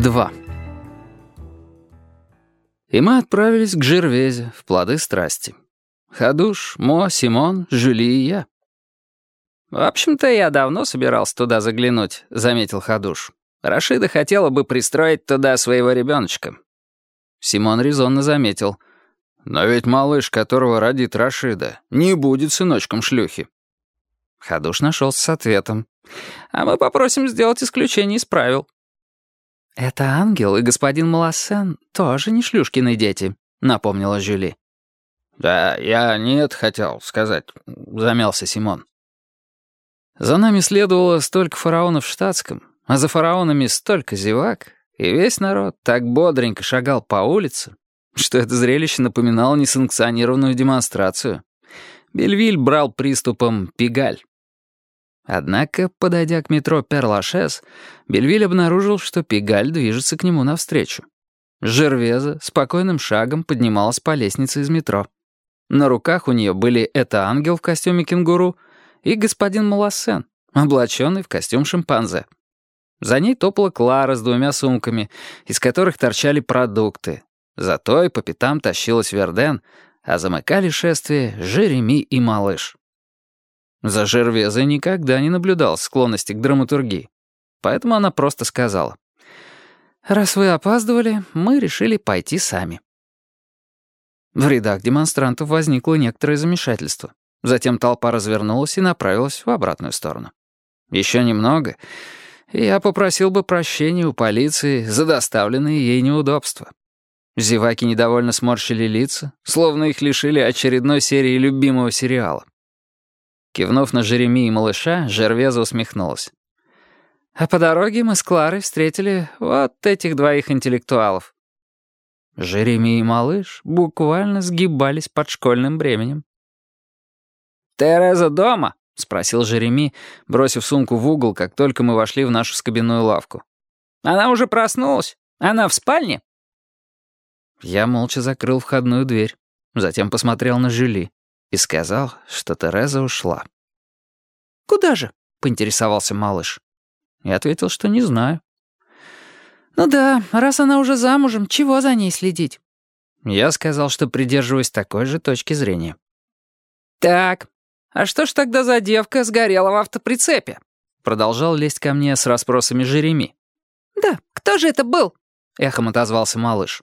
2. И мы отправились к Жервезе, в плоды страсти. Хадуш, Мо, Симон, Жюли и я. «В общем-то, я давно собирался туда заглянуть», — заметил Хадуш. «Рашида хотела бы пристроить туда своего ребеночка». Симон резонно заметил. «Но ведь малыш, которого родит Рашида, не будет сыночком шлюхи». Хадуш нашелся с ответом. «А мы попросим сделать исключение из правил». «Это ангел и господин Малассен тоже не шлюшкины дети», — напомнила Жюли. «Да, я не это хотел сказать», — замялся Симон. За нами следовало столько фараонов в штатском, а за фараонами столько зевак, и весь народ так бодренько шагал по улице, что это зрелище напоминало несанкционированную демонстрацию. Бельвиль брал приступом пигаль. Однако, подойдя к метро Перлашес, Бельвиль обнаружил, что Пигаль движется к нему навстречу. Жервеза спокойным шагом поднималась по лестнице из метро. На руках у нее были это ангел в костюме кенгуру и господин Малассен, облаченный в костюм шимпанзе. За ней топала Клара с двумя сумками, из которых торчали продукты. Зато и по пятам тащилась Верден, а замыкали шествие Жереми и Малыш. За Жервезой никогда не наблюдал склонности к драматургии. Поэтому она просто сказала. «Раз вы опаздывали, мы решили пойти сами». В рядах демонстрантов возникло некоторое замешательство. Затем толпа развернулась и направилась в обратную сторону. Еще немного, и я попросил бы прощения у полиции за доставленные ей неудобства. Зеваки недовольно сморщили лица, словно их лишили очередной серии любимого сериала. Кивнув на Жереми и малыша, Жервеза усмехнулась. А по дороге мы с Кларой встретили вот этих двоих интеллектуалов. Жереми и малыш буквально сгибались под школьным бременем. «Тереза дома?» — спросил Жереми, бросив сумку в угол, как только мы вошли в нашу скобяную лавку. «Она уже проснулась? Она в спальне?» Я молча закрыл входную дверь, затем посмотрел на Жюли и сказал, что Тереза ушла. «Куда же?» — поинтересовался малыш. Я ответил, что не знаю. «Ну да, раз она уже замужем, чего за ней следить?» Я сказал, что придерживаюсь такой же точки зрения. «Так, а что ж тогда за девка сгорела в автоприцепе?» Продолжал лезть ко мне с расспросами Жереми. «Да, кто же это был?» — эхом отозвался малыш.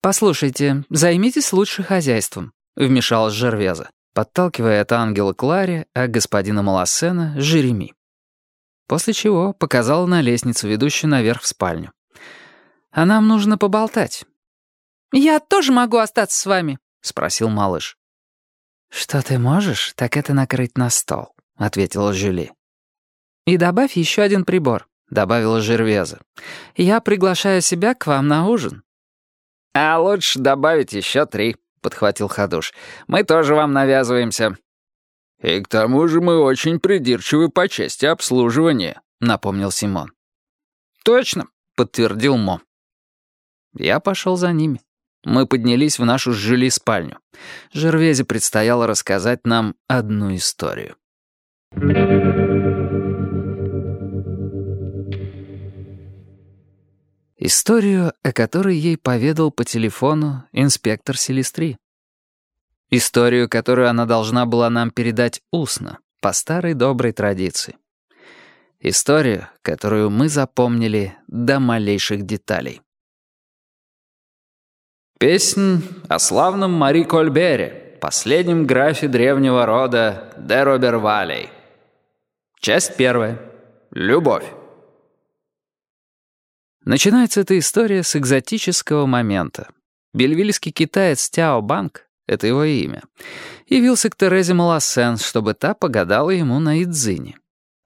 «Послушайте, займитесь лучше хозяйством», — вмешалась Жервеза, подталкивая это ангела Кларе, а господина Малассена — Жереми. После чего показала на лестницу, ведущую наверх в спальню. «А нам нужно поболтать». «Я тоже могу остаться с вами?» — спросил малыш. «Что ты можешь, так это накрыть на стол», — ответила Жюли. «И добавь еще один прибор», — добавила Жервеза. «Я приглашаю себя к вам на ужин». «А лучше добавить еще три», — подхватил Хадуш. «Мы тоже вам навязываемся». «И к тому же мы очень придирчивы по части обслуживания», — напомнил Симон. «Точно», — подтвердил Мо. Я пошел за ними. Мы поднялись в нашу жили спальню. Жервезе предстояло рассказать нам одну историю. Историю, о которой ей поведал по телефону инспектор Селестри. Историю, которую она должна была нам передать устно, по старой доброй традиции. Историю, которую мы запомнили до малейших деталей. Песнь о славном Мари Кольбере, последнем графе древнего рода де Робервалей. Часть первая. Любовь. Начинается эта история с экзотического момента. Бельвильский китаец Тяо Банк это его имя, явился к Терезе Малассен, чтобы та погадала ему на Идзине.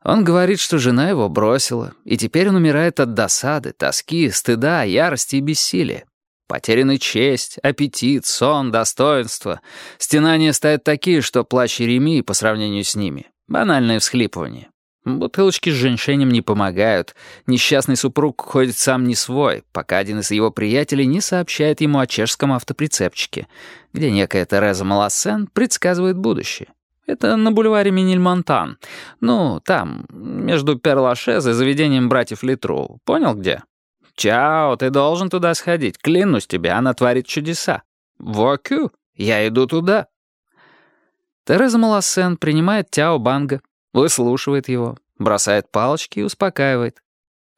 Он говорит, что жена его бросила, и теперь он умирает от досады, тоски, стыда, ярости и бессилия. Потеряны честь, аппетит, сон, достоинство. Стенания стоят такие, что плач Еремии по сравнению с ними — банальное всхлипывание. Бутылочки с женьшенем не помогают. Несчастный супруг ходит сам не свой, пока один из его приятелей не сообщает ему о чешском автоприцепчике, где некая Тереза Малассен предсказывает будущее. Это на бульваре Минильмонтан. Ну, там, между Перлашез и заведением братьев Литру. Понял, где? «Чао, ты должен туда сходить. Клянусь тебе, она творит чудеса. Вокю, я иду туда». Тереза Малассен принимает Тяо Банга, выслушивает его, бросает палочки и успокаивает.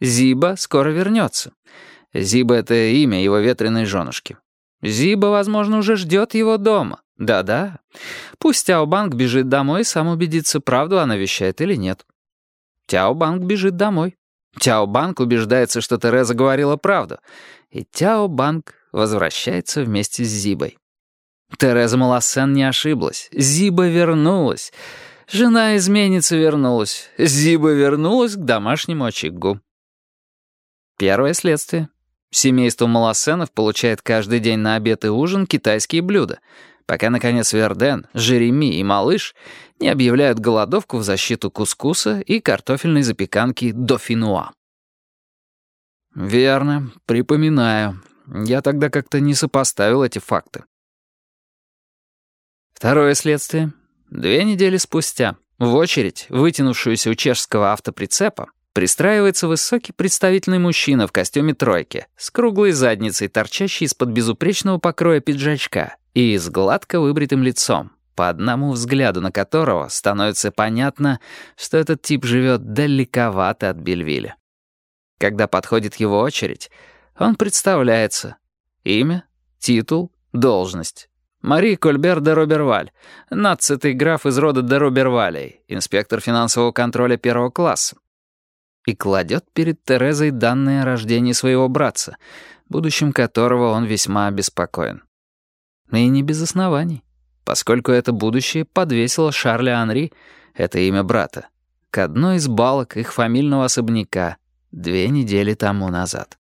Зиба скоро вернется. Зиба — это имя его ветреной женушки. Зиба, возможно, уже ждет его дома. Да-да. Пусть Тяо Банг бежит домой и сам убедится, правду она вещает или нет. Тяо Банг бежит домой. Тяо Банг убеждается, что Тереза говорила правду. И Тяо Банг возвращается вместе с Зибой. Тереза Малассен не ошиблась. Зиба вернулась. Жена-изменница вернулась. Зиба вернулась к домашнему очагу. Первое следствие. Семейство Малассенов получает каждый день на обед и ужин китайские блюда, пока, наконец, Верден, Жереми и Малыш не объявляют голодовку в защиту кускуса и картофельной запеканки дофинуа. «Верно, припоминаю. Я тогда как-то не сопоставил эти факты. Второе следствие. Две недели спустя, в очередь, вытянувшуюся у чешского автоприцепа, пристраивается высокий представительный мужчина в костюме тройки, с круглой задницей, торчащей из-под безупречного покроя пиджачка и с гладко выбритым лицом, по одному взгляду на которого становится понятно, что этот тип живет далековато от Бельвиля. Когда подходит его очередь, он представляется. Имя, титул, должность. Мари Кольбер де Роберваль, нацатый граф из рода де Робервалей, инспектор финансового контроля первого класса. И кладет перед Терезой данные о рождении своего братца, будущем которого он весьма обеспокоен. И не без оснований, поскольку это будущее подвесило Шарля Анри, это имя брата, к одной из балок их фамильного особняка две недели тому назад.